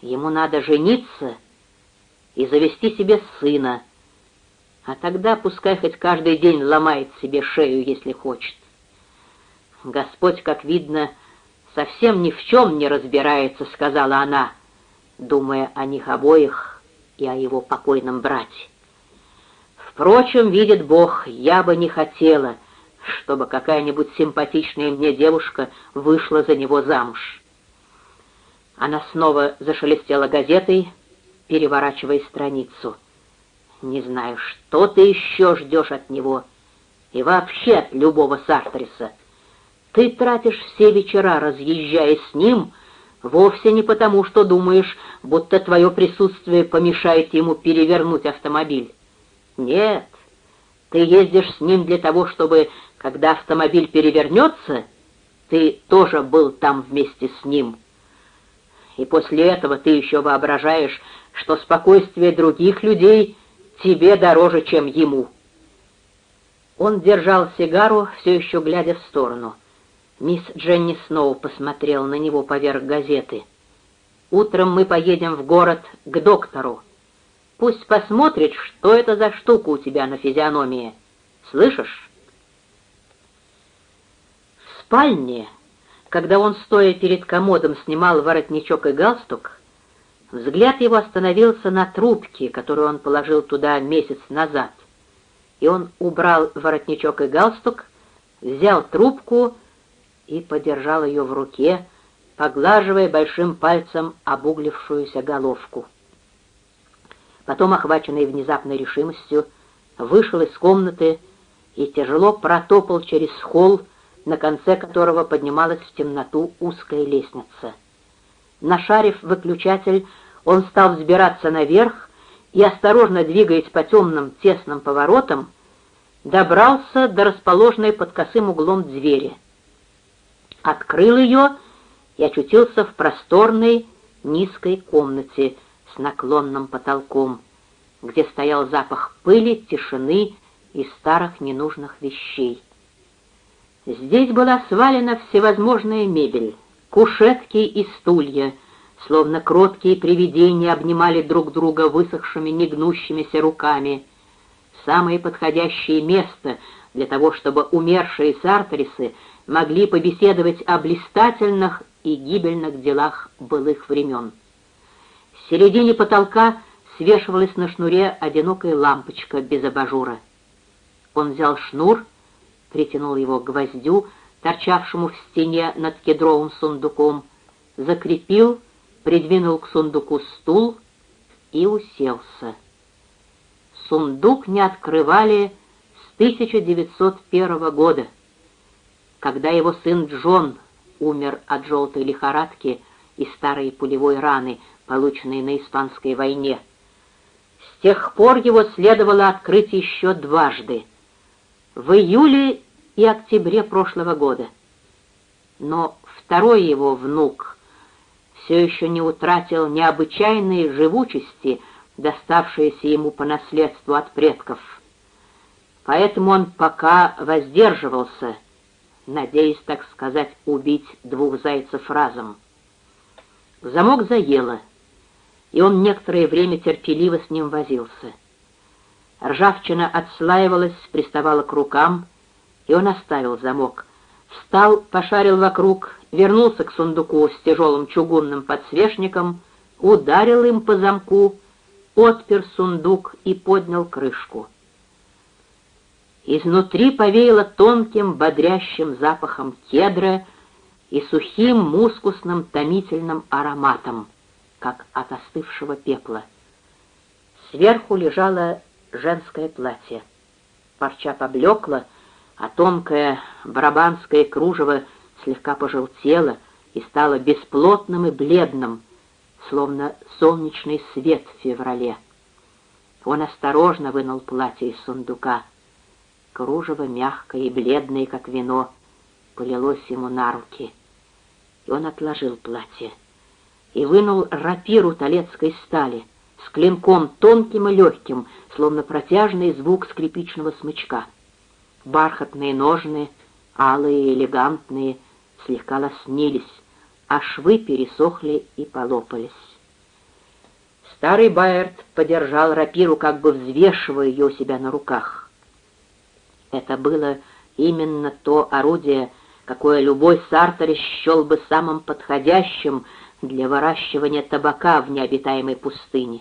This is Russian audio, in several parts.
Ему надо жениться и завести себе сына, а тогда пускай хоть каждый день ломает себе шею, если хочет. Господь, как видно, совсем ни в чем не разбирается, — сказала она, думая о них обоих и о его покойном брате. Впрочем, видит Бог, я бы не хотела, чтобы какая-нибудь симпатичная мне девушка вышла за него замуж. Она снова зашелестела газетой, переворачивая страницу. «Не знаю, что ты еще ждешь от него, и вообще от любого Сартриса. Ты тратишь все вечера, разъезжая с ним, вовсе не потому, что думаешь, будто твое присутствие помешает ему перевернуть автомобиль. Нет, ты ездишь с ним для того, чтобы, когда автомобиль перевернется, ты тоже был там вместе с ним. И после этого ты еще воображаешь, что спокойствие других людей тебе дороже, чем ему. Он держал сигару, все еще глядя в сторону. Мисс Дженни снова посмотрела на него поверх газеты. «Утром мы поедем в город к доктору. Пусть посмотрит, что это за штука у тебя на физиономии. Слышишь?» В спальне, когда он, стоя перед комодом, снимал воротничок и галстук, взгляд его остановился на трубке, которую он положил туда месяц назад. И он убрал воротничок и галстук, взял трубку и подержал ее в руке, поглаживая большим пальцем обуглившуюся головку. Потом, охваченный внезапной решимостью, вышел из комнаты и тяжело протопал через холл, на конце которого поднималась в темноту узкая лестница. Нашарив выключатель, он стал взбираться наверх и, осторожно двигаясь по темным тесным поворотам, добрался до расположенной под косым углом двери — открыл ее и очутился в просторной низкой комнате с наклонным потолком, где стоял запах пыли, тишины и старых ненужных вещей. Здесь была свалена всевозможная мебель, кушетки и стулья, словно кроткие привидения обнимали друг друга высохшими негнущимися руками. Самое подходящее место для того, чтобы умершие сартрисы могли побеседовать о блистательных и гибельных делах былых времен. В середине потолка свешивалась на шнуре одинокая лампочка без абажура. Он взял шнур, притянул его к гвоздю, торчавшему в стене над кедровым сундуком, закрепил, придвинул к сундуку стул и уселся. Сундук не открывали с 1901 года когда его сын Джон умер от желтой лихорадки и старой пулевой раны, полученной на Испанской войне. С тех пор его следовало открыть еще дважды, в июле и октябре прошлого года. Но второй его внук все еще не утратил необычайной живучести, доставшейся ему по наследству от предков. Поэтому он пока воздерживался — надеясь, так сказать, убить двух зайцев разом. Замок заело, и он некоторое время терпеливо с ним возился. Ржавчина отслаивалась, приставала к рукам, и он оставил замок. Встал, пошарил вокруг, вернулся к сундуку с тяжелым чугунным подсвечником, ударил им по замку, отпер сундук и поднял крышку. Изнутри повеяло тонким, бодрящим запахом кедра и сухим, мускусным, томительным ароматом, как от остывшего пепла. Сверху лежало женское платье. Парча поблекла, а тонкое барабанское кружево слегка пожелтело и стало бесплотным и бледным, словно солнечный свет в феврале. Он осторожно вынул платье из сундука — Кружево, мягкое и бледное, как вино, полилось ему на руки. И он отложил платье и вынул рапиру талецкой стали с клинком тонким и легким, словно протяжный звук скрипичного смычка. Бархатные ножны, алые и элегантные, слегка лоснились, а швы пересохли и полопались. Старый Байерт подержал рапиру, как бы взвешивая ее у себя на руках. Это было именно то орудие, какое любой сарторис счел бы самым подходящим для выращивания табака в необитаемой пустыне.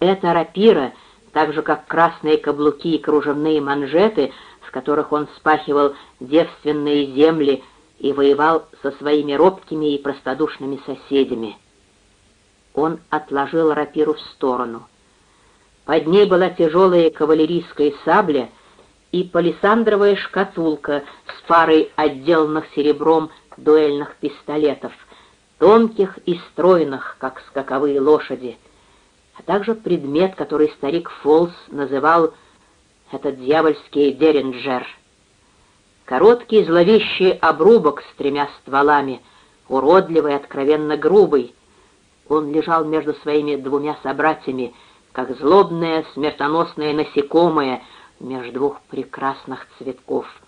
Эта рапира, так же как красные каблуки и кружевные манжеты, с которых он спахивал девственные земли и воевал со своими робкими и простодушными соседями. Он отложил рапиру в сторону. Под ней была тяжелая кавалерийская сабля и палисандровая шкатулка с парой отделанных серебром дуэльных пистолетов, тонких и стройных, как скаковые лошади, а также предмет, который старик Фолс называл «этот дьявольский деринджер». Короткий зловещий обрубок с тремя стволами, уродливый откровенно грубый. Он лежал между своими двумя собратьями, как злобное смертоносное насекомое между двух прекрасных цветков —